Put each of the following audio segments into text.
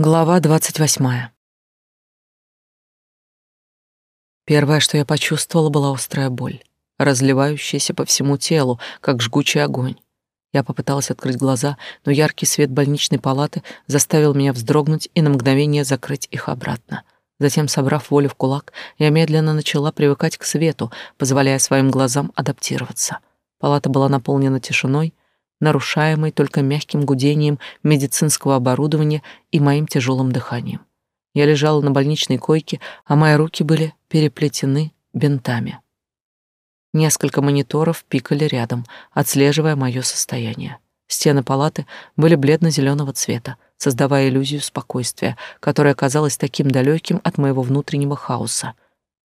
Глава двадцать восьмая. Первое, что я почувствовала, была острая боль, разливающаяся по всему телу, как жгучий огонь. Я попыталась открыть глаза, но яркий свет больничной палаты заставил меня вздрогнуть и на мгновение закрыть их обратно. Затем, собрав волю в кулак, я медленно начала привыкать к свету, позволяя своим глазам адаптироваться. Палата была наполнена тишиной, нарушаемой только мягким гудением медицинского оборудования и моим тяжелым дыханием. Я лежала на больничной койке, а мои руки были переплетены бинтами. Несколько мониторов пикали рядом, отслеживая мое состояние. Стены палаты были бледно-зеленого цвета, создавая иллюзию спокойствия, которое казалось таким далеким от моего внутреннего хаоса.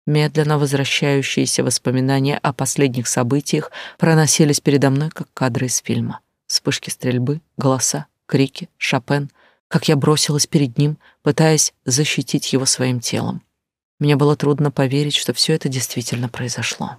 Медленно возвращающиеся воспоминания о последних событиях проносились передо мной, как кадры из фильма. Вспышки стрельбы, голоса, крики, Шопен, как я бросилась перед ним, пытаясь защитить его своим телом. Мне было трудно поверить, что все это действительно произошло.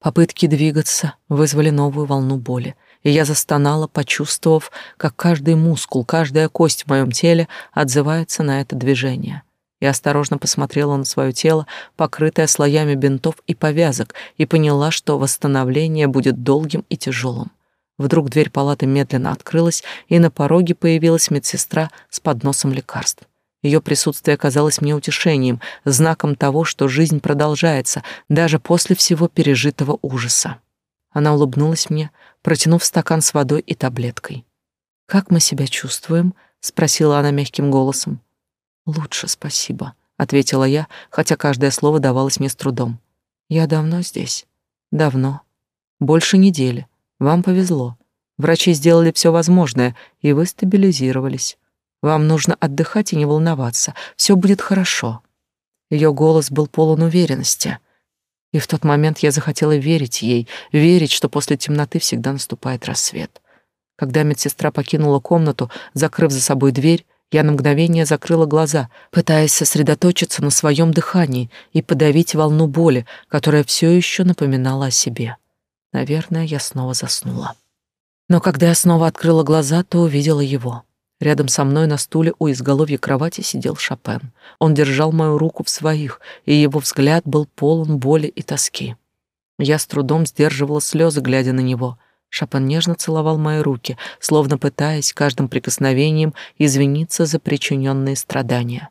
Попытки двигаться вызвали новую волну боли, и я застонала, почувствовав, как каждый мускул, каждая кость в моем теле отзывается на это движение. Я осторожно посмотрела на свое тело, покрытое слоями бинтов и повязок, и поняла, что восстановление будет долгим и тяжелым. Вдруг дверь палаты медленно открылась, и на пороге появилась медсестра с подносом лекарств. Ее присутствие казалось мне утешением, знаком того, что жизнь продолжается даже после всего пережитого ужаса. Она улыбнулась мне, протянув стакан с водой и таблеткой. «Как мы себя чувствуем?» — спросила она мягким голосом. «Лучше, спасибо», — ответила я, хотя каждое слово давалось мне с трудом. «Я давно здесь. Давно. Больше недели. Вам повезло. Врачи сделали все возможное, и вы стабилизировались. Вам нужно отдыхать и не волноваться. Все будет хорошо». Ее голос был полон уверенности. И в тот момент я захотела верить ей, верить, что после темноты всегда наступает рассвет. Когда медсестра покинула комнату, закрыв за собой дверь, я на мгновение закрыла глаза, пытаясь сосредоточиться на своем дыхании и подавить волну боли, которая все еще напоминала о себе. Наверное, я снова заснула. Но когда я снова открыла глаза, то увидела его. Рядом со мной на стуле у изголовья кровати сидел Шопен. Он держал мою руку в своих, и его взгляд был полон боли и тоски. Я с трудом сдерживала слезы, глядя на него — Шапан нежно целовал мои руки, словно пытаясь каждым прикосновением извиниться за причиненные страдания.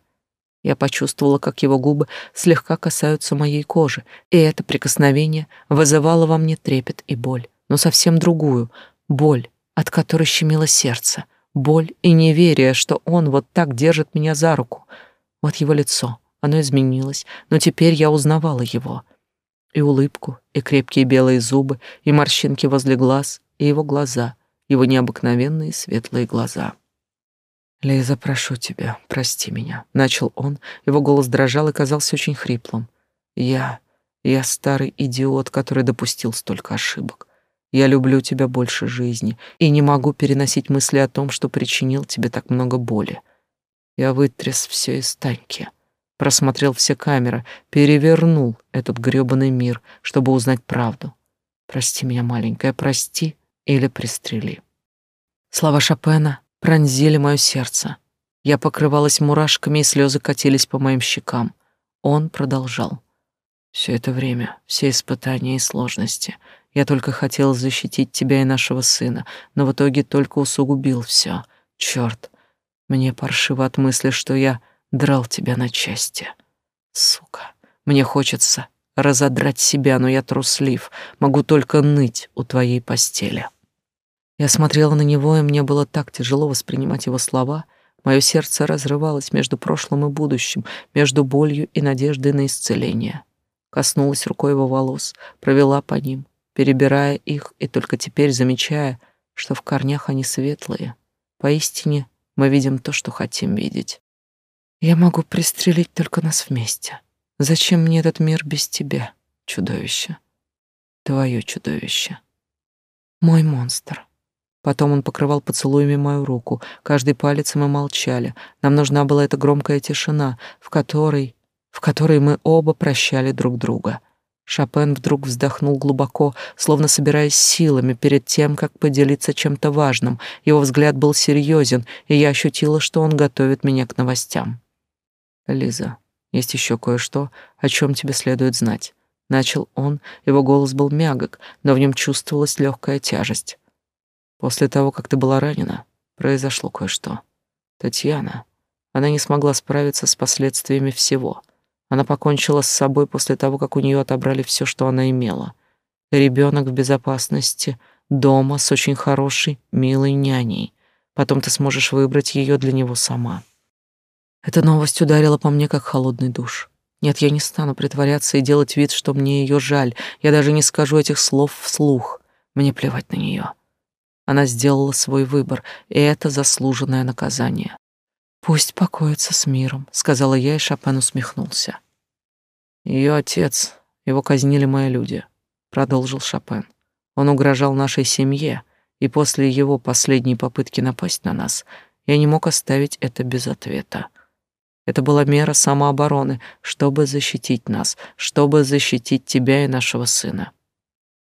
Я почувствовала, как его губы слегка касаются моей кожи, и это прикосновение вызывало во мне трепет и боль, но совсем другую, боль, от которой щемило сердце, боль и неверие, что он вот так держит меня за руку. Вот его лицо, оно изменилось, но теперь я узнавала его — и улыбку, и крепкие белые зубы, и морщинки возле глаз, и его глаза, его необыкновенные светлые глаза. «Лиза, прошу тебя, прости меня», — начал он. Его голос дрожал и казался очень хриплым. «Я... я старый идиот, который допустил столько ошибок. Я люблю тебя больше жизни и не могу переносить мысли о том, что причинил тебе так много боли. Я вытряс все из Таньки просмотрел все камеры, перевернул этот грёбаный мир, чтобы узнать правду. Прости меня, маленькая, прости или пристрели. Слова Шопена пронзили мое сердце. Я покрывалась мурашками, и слезы катились по моим щекам. Он продолжал. Все это время, все испытания и сложности. Я только хотел защитить тебя и нашего сына, но в итоге только усугубил все. Черт, мне паршиво от мысли, что я драл тебя на части. Сука, мне хочется разодрать себя, но я труслив, могу только ныть у твоей постели. Я смотрела на него, и мне было так тяжело воспринимать его слова. Мое сердце разрывалось между прошлым и будущим, между болью и надеждой на исцеление. Коснулась рукой его волос, провела по ним, перебирая их, и только теперь замечая, что в корнях они светлые. Поистине мы видим то, что хотим видеть. Я могу пристрелить только нас вместе. Зачем мне этот мир без тебя, чудовище? Твое чудовище. Мой монстр. Потом он покрывал поцелуями мою руку. Каждый палец мы молчали. Нам нужна была эта громкая тишина, в которой, в которой мы оба прощали друг друга. Шопен вдруг вздохнул глубоко, словно собираясь силами перед тем, как поделиться чем-то важным. Его взгляд был серьезен, и я ощутила, что он готовит меня к новостям. «Лиза, есть еще кое-что, о чем тебе следует знать». Начал он, его голос был мягок, но в нем чувствовалась легкая тяжесть. «После того, как ты была ранена, произошло кое-что. Татьяна, она не смогла справиться с последствиями всего — она покончила с собой после того, как у нее отобрали все, что она имела. Ребенок в безопасности, дома с очень хорошей, милой няней. Потом ты сможешь выбрать ее для него сама. Эта новость ударила по мне, как холодный душ. Нет, я не стану притворяться и делать вид, что мне ее жаль. Я даже не скажу этих слов вслух. Мне плевать на нее. Она сделала свой выбор, и это заслуженное наказание. Пусть покоится с миром, сказала я, и Шопен усмехнулся. Ее отец, его казнили мои люди, продолжил Шопен. Он угрожал нашей семье, и после его последней попытки напасть на нас, я не мог оставить это без ответа. Это была мера самообороны, чтобы защитить нас, чтобы защитить тебя и нашего сына.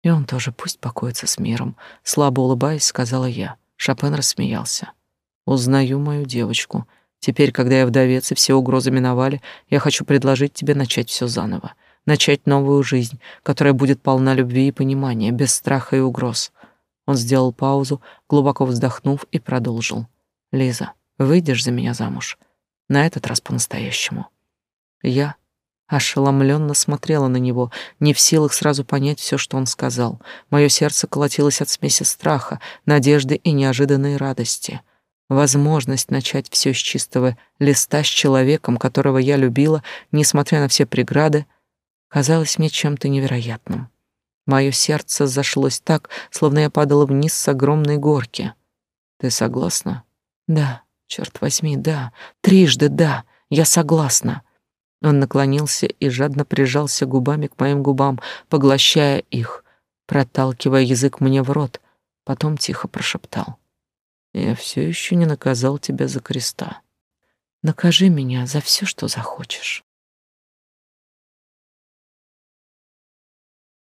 И он тоже пусть покоится с миром, слабо улыбаясь, сказала я. Шопен рассмеялся. Узнаю мою девочку. Теперь, когда я вдовец и все угрозы миновали, я хочу предложить тебе начать все заново, начать новую жизнь, которая будет полна любви и понимания, без страха и угроз. Он сделал паузу, глубоко вздохнув и продолжил. Лиза, выйдешь за меня замуж? На этот раз по-настоящему. Я ошеломленно смотрела на него, не в силах сразу понять все, что он сказал. Мое сердце колотилось от смеси страха, надежды и неожиданной радости. Возможность начать все с чистого листа с человеком, которого я любила, несмотря на все преграды, казалось мне чем-то невероятным. Мое сердце зашлось так, словно я падала вниз с огромной горки. Ты согласна? Да, черт возьми, да. Трижды да, я согласна. Он наклонился и жадно прижался губами к моим губам, поглощая их, проталкивая язык мне в рот, потом тихо прошептал: я все еще не наказал тебя за креста. Накажи меня за все, что захочешь.